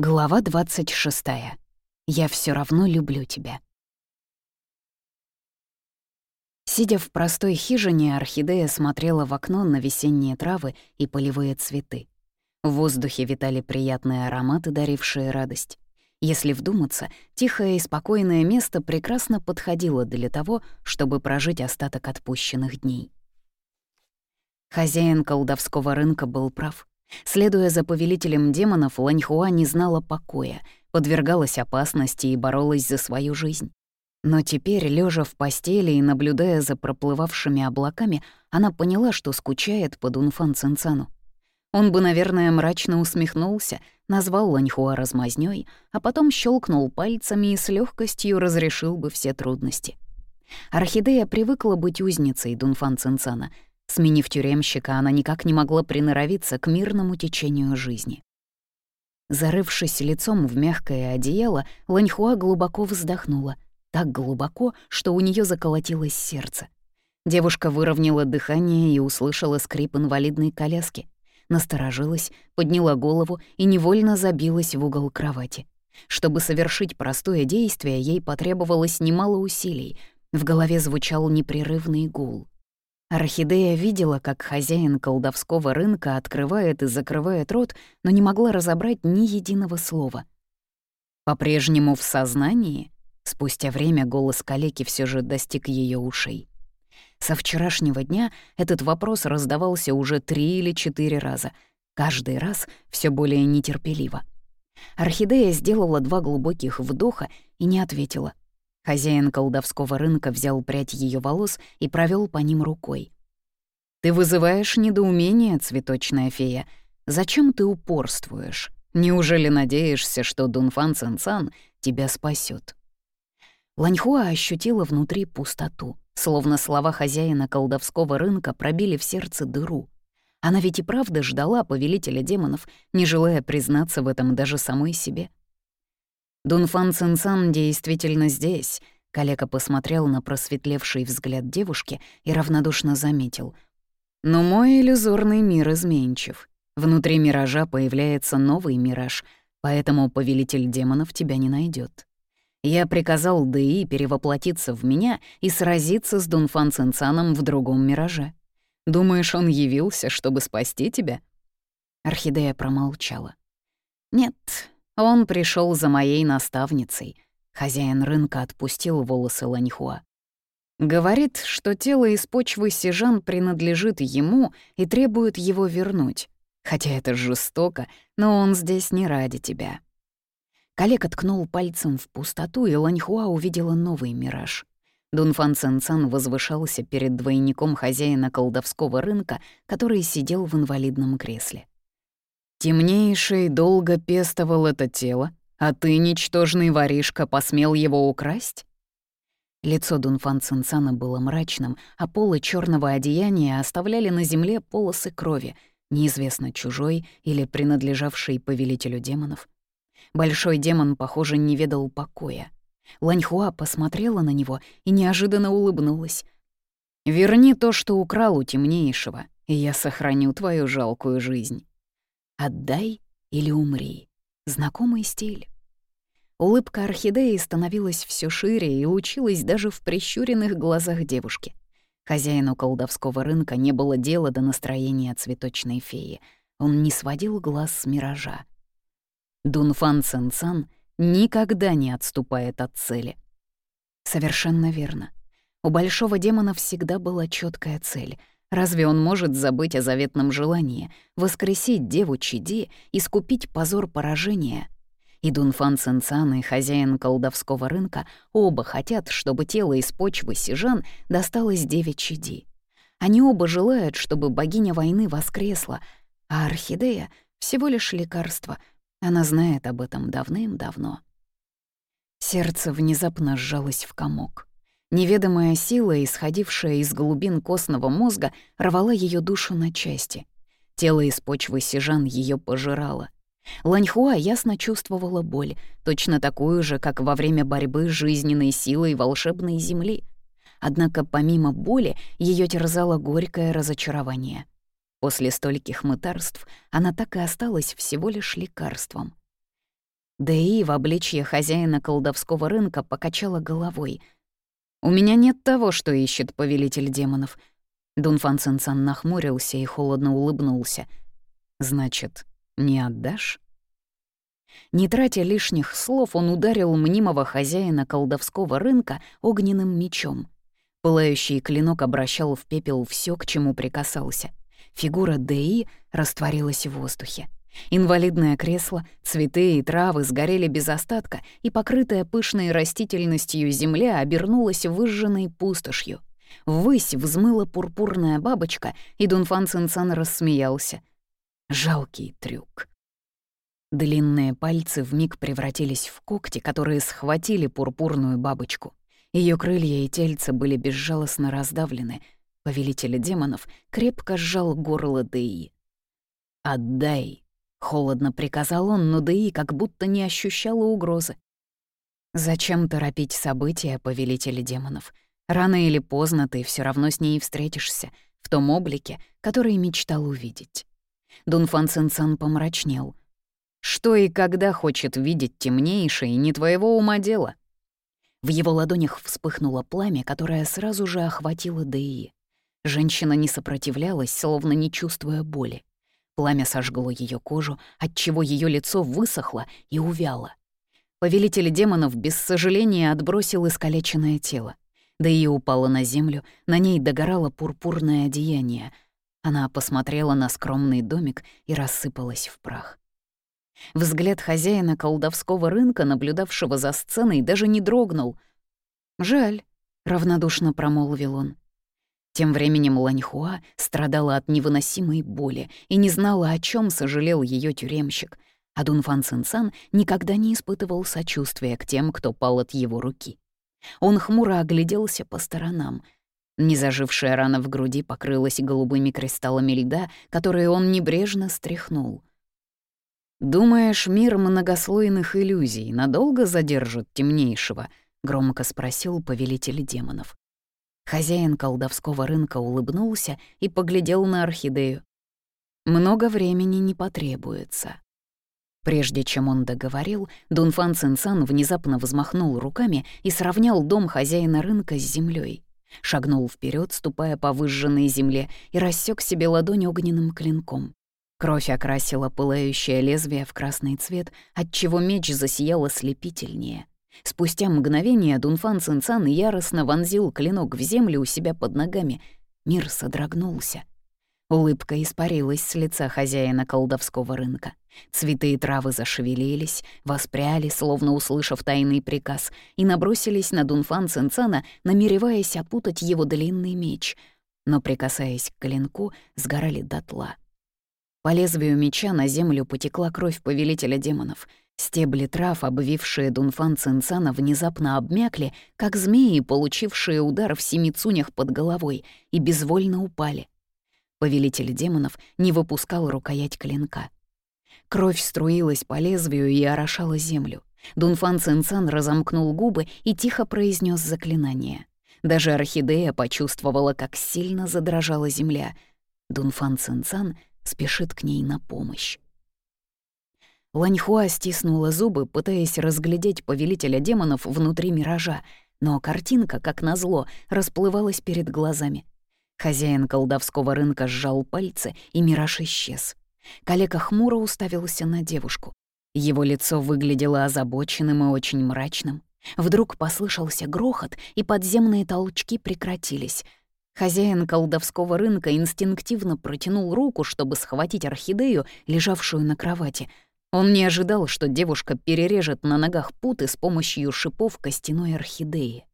Глава 26. Я все равно люблю тебя. Сидя в простой хижине, орхидея смотрела в окно на весенние травы и полевые цветы. В воздухе витали приятные ароматы, дарившие радость. Если вдуматься, тихое и спокойное место прекрасно подходило для того, чтобы прожить остаток отпущенных дней. Хозяин колдовского рынка был прав. Следуя за повелителем демонов, Ланьхуа не знала покоя, подвергалась опасности и боролась за свою жизнь. Но теперь, лежа в постели и наблюдая за проплывавшими облаками, она поняла, что скучает по Дунфан Цинцану. Он бы, наверное, мрачно усмехнулся, назвал Ланьхуа размазнёй, а потом щелкнул пальцами и с легкостью разрешил бы все трудности. Орхидея привыкла быть узницей Дунфан Цинцана — Сменив тюремщика, она никак не могла приноровиться к мирному течению жизни. Зарывшись лицом в мягкое одеяло, Ланьхуа глубоко вздохнула. Так глубоко, что у нее заколотилось сердце. Девушка выровняла дыхание и услышала скрип инвалидной коляски. Насторожилась, подняла голову и невольно забилась в угол кровати. Чтобы совершить простое действие, ей потребовалось немало усилий. В голове звучал непрерывный гул. Орхидея видела, как хозяин колдовского рынка открывает и закрывает рот, но не могла разобрать ни единого слова. По-прежнему в сознании? Спустя время голос калеки все же достиг ее ушей. Со вчерашнего дня этот вопрос раздавался уже три или четыре раза, каждый раз все более нетерпеливо. Орхидея сделала два глубоких вдоха и не ответила — Хозяин колдовского рынка взял прядь ее волос и провел по ним рукой. «Ты вызываешь недоумение, цветочная фея. Зачем ты упорствуешь? Неужели надеешься, что Дунфан Цинцан тебя спасет? Ланьхуа ощутила внутри пустоту, словно слова хозяина колдовского рынка пробили в сердце дыру. Она ведь и правда ждала повелителя демонов, не желая признаться в этом даже самой себе. Дунфан Цинцан действительно здесь. Калека посмотрел на просветлевший взгляд девушки и равнодушно заметил. Но мой иллюзорный мир изменчив. Внутри миража появляется новый мираж, поэтому повелитель демонов тебя не найдет. Я приказал Дэи перевоплотиться в меня и сразиться с Дунфан Цинцаном в другом мираже. Думаешь, он явился, чтобы спасти тебя?» Орхидея промолчала. «Нет, он пришел за моей наставницей. Хозяин рынка отпустил волосы Ланьхуа. Говорит, что тело из почвы Сижан принадлежит ему и требует его вернуть. Хотя это жестоко, но он здесь не ради тебя. Коллега ткнул пальцем в пустоту, и Ланьхуа увидела новый мираж. Дунфан Цэнцан возвышался перед двойником хозяина колдовского рынка, который сидел в инвалидном кресле. Темнейший долго пестовал это тело, а ты, ничтожный воришка, посмел его украсть? Лицо Дунфан Цинцана было мрачным, а полы черного одеяния оставляли на земле полосы крови, неизвестно чужой или принадлежавшей повелителю демонов. Большой демон, похоже, не ведал покоя. Ланьхуа посмотрела на него и неожиданно улыбнулась. «Верни то, что украл у темнейшего, и я сохраню твою жалкую жизнь». «Отдай или умри» — знакомый стиль. Улыбка орхидеи становилась все шире и лучилась даже в прищуренных глазах девушки. Хозяину колдовского рынка не было дела до настроения цветочной феи. Он не сводил глаз с миража. Дунфан Цэнцан никогда не отступает от цели. Совершенно верно. У большого демона всегда была четкая цель — Разве он может забыть о заветном желании — воскресить деву Чиди, искупить позор поражения? И Дунфан Цинцан, и хозяин колдовского рынка оба хотят, чтобы тело из почвы Сижан досталось деве Чиди. Они оба желают, чтобы богиня войны воскресла, а орхидея — всего лишь лекарство. Она знает об этом давным-давно. Сердце внезапно сжалось в комок. Неведомая сила, исходившая из глубин костного мозга, рвала ее душу на части. Тело из почвы Сижан ее пожирало. Ланьхуа ясно чувствовала боль, точно такую же, как во время борьбы с жизненной силой волшебной земли. Однако помимо боли ее терзало горькое разочарование. После стольких мытарств она так и осталась всего лишь лекарством. Дэи в обличье хозяина колдовского рынка покачала головой. «У меня нет того, что ищет повелитель демонов». Дунфан Цинцан нахмурился и холодно улыбнулся. «Значит, не отдашь?» Не тратя лишних слов, он ударил мнимого хозяина колдовского рынка огненным мечом. Пылающий клинок обращал в пепел все, к чему прикасался. Фигура Дэи растворилась в воздухе. Инвалидное кресло, цветы и травы сгорели без остатка, и покрытая пышной растительностью земля обернулась выжженной пустошью. Ввысь взмыла пурпурная бабочка, и Дунфан Цинцан рассмеялся. Жалкий трюк. Длинные пальцы вмиг превратились в когти, которые схватили пурпурную бабочку. Ее крылья и тельца были безжалостно раздавлены. Повелитель демонов крепко сжал горло Деи. «Отдай!» — холодно приказал он, но Деи как будто не ощущала угрозы. «Зачем торопить события, повелитель демонов? Рано или поздно ты все равно с ней встретишься, в том облике, который мечтал увидеть». Дунфан Цинцан помрачнел — что и когда хочет видеть темнейший, не твоего ума дело. В его ладонях вспыхнуло пламя, которое сразу же охватило Деи. Женщина не сопротивлялась, словно не чувствуя боли. Пламя сожгло ее кожу, отчего ее лицо высохло и увяло. Повелитель демонов без сожаления отбросил искалеченное тело. Да и упала на землю, на ней догорало пурпурное одеяние. Она посмотрела на скромный домик и рассыпалась в прах. Взгляд хозяина колдовского рынка, наблюдавшего за сценой, даже не дрогнул. «Жаль», — равнодушно промолвил он. Тем временем Ланьхуа страдала от невыносимой боли и не знала, о чем сожалел ее тюремщик, а Дунфан Цинцан никогда не испытывал сочувствия к тем, кто пал от его руки. Он хмуро огляделся по сторонам. Незажившая рана в груди покрылась голубыми кристаллами льда, которые он небрежно стряхнул. «Думаешь, мир многослойных иллюзий надолго задержит темнейшего?» — громко спросил повелитель демонов. Хозяин колдовского рынка улыбнулся и поглядел на орхидею. «Много времени не потребуется». Прежде чем он договорил, Дунфан Цинцан внезапно взмахнул руками и сравнял дом хозяина рынка с землей. Шагнул вперед, ступая по выжженной земле, и рассек себе ладонь огненным клинком. Кровь окрасила пылающее лезвие в красный цвет, отчего меч засиял ослепительнее. Спустя мгновение Дунфан Цинцан яростно вонзил клинок в землю у себя под ногами. Мир содрогнулся. Улыбка испарилась с лица хозяина колдовского рынка. Цветы и травы зашевелились, воспряли, словно услышав тайный приказ, и набросились на Дунфан Цинцана, намереваясь опутать его длинный меч. Но, прикасаясь к клинку, сгорали дотла. По лезвию меча на землю потекла кровь повелителя демонов. Стебли трав, обвившие Дунфан Цинцана, внезапно обмякли, как змеи, получившие удар в семи цунях под головой, и безвольно упали. Повелитель демонов не выпускал рукоять клинка. Кровь струилась по лезвию и орошала землю. Дунфан Цинцан разомкнул губы и тихо произнес заклинание. Даже орхидея почувствовала, как сильно задрожала земля. Дунфан Цинцан спешит к ней на помощь. Ланьхуа стиснула зубы, пытаясь разглядеть повелителя демонов внутри миража, но картинка, как назло, расплывалась перед глазами. Хозяин колдовского рынка сжал пальцы, и мираж исчез. Калека хмуро уставился на девушку. Его лицо выглядело озабоченным и очень мрачным. Вдруг послышался грохот, и подземные толчки прекратились — Хозяин колдовского рынка инстинктивно протянул руку, чтобы схватить орхидею, лежавшую на кровати. Он не ожидал, что девушка перережет на ногах путы с помощью шипов костяной орхидеи.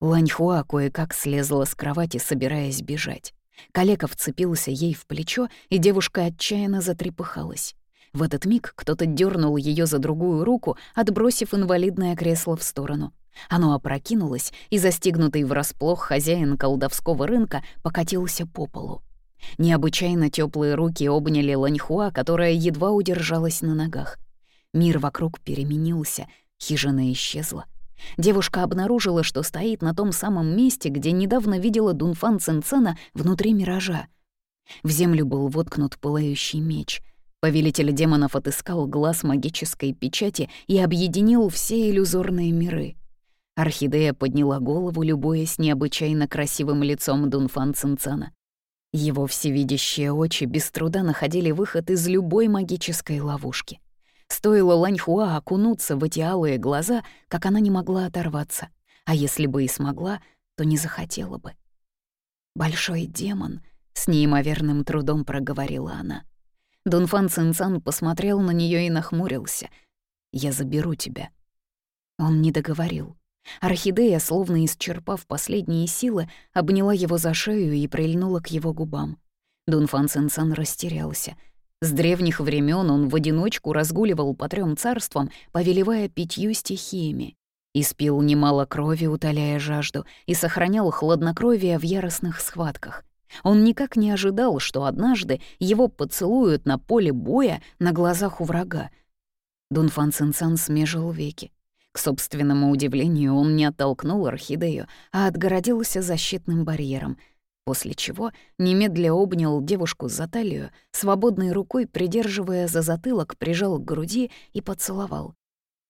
Ланьхуа кое-как слезла с кровати, собираясь бежать. Калека вцепился ей в плечо, и девушка отчаянно затрепыхалась. В этот миг кто-то дернул ее за другую руку, отбросив инвалидное кресло в сторону. Оно опрокинулось, и застигнутый врасплох хозяин колдовского рынка покатился по полу. Необычайно теплые руки обняли Ланьхуа, которая едва удержалась на ногах. Мир вокруг переменился, хижина исчезла. Девушка обнаружила, что стоит на том самом месте, где недавно видела Дунфан Цинцена внутри миража. В землю был воткнут пылающий меч. Повелитель демонов отыскал глаз магической печати и объединил все иллюзорные миры. Орхидея подняла голову, любуясь необычайно красивым лицом Дунфан Цинцана. Его всевидящие очи без труда находили выход из любой магической ловушки. Стоило Ланьхуа окунуться в эти алые глаза, как она не могла оторваться. А если бы и смогла, то не захотела бы. «Большой демон», — с неимоверным трудом проговорила она. Дунфан Цинцан посмотрел на нее и нахмурился. «Я заберу тебя». Он не договорил. Орхидея, словно исчерпав последние силы, обняла его за шею и прильнула к его губам. Дунфан Цинцан растерялся. С древних времен он в одиночку разгуливал по трем царствам, повелевая пятью стихиями. Испил немало крови, утоляя жажду, и сохранял хладнокровие в яростных схватках. Он никак не ожидал, что однажды его поцелуют на поле боя на глазах у врага. Дунфан Цинцан смежил веки. К собственному удивлению, он не оттолкнул орхидею, а отгородился защитным барьером, после чего немедля обнял девушку за талию, свободной рукой придерживая за затылок, прижал к груди и поцеловал.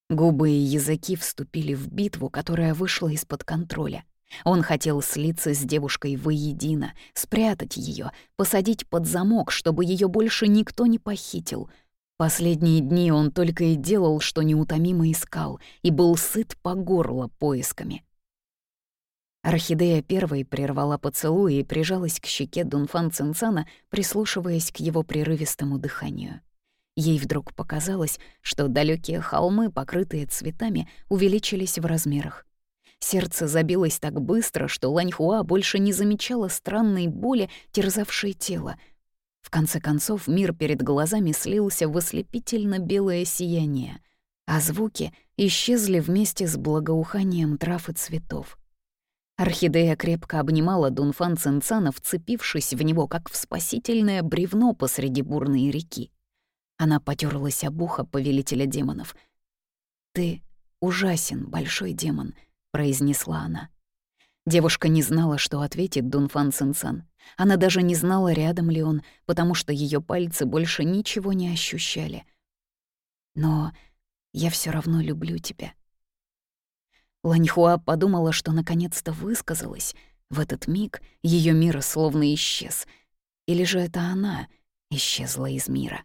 Губы и языки вступили в битву, которая вышла из-под контроля. Он хотел слиться с девушкой воедино, спрятать ее, посадить под замок, чтобы ее больше никто не похитил. Последние дни он только и делал, что неутомимо искал, и был сыт по горло поисками. Орхидея первой прервала поцелуй и прижалась к щеке Дунфан Цинцана, прислушиваясь к его прерывистому дыханию. Ей вдруг показалось, что далекие холмы, покрытые цветами, увеличились в размерах. Сердце забилось так быстро, что Ланьхуа больше не замечала странной боли, терзавшей тело. В конце концов, мир перед глазами слился в ослепительно белое сияние, а звуки исчезли вместе с благоуханием трав и цветов. Орхидея крепко обнимала Дунфан Цинцана, вцепившись в него, как в спасительное бревно посреди бурной реки. Она потерлась об ухо повелителя демонов. «Ты ужасен, большой демон», — произнесла она. Девушка не знала, что ответит Дунфан Цинцан. Она даже не знала, рядом ли он, потому что ее пальцы больше ничего не ощущали. «Но я все равно люблю тебя». Ланьхуа подумала, что наконец-то высказалась. В этот миг ее мир словно исчез. Или же это она исчезла из мира.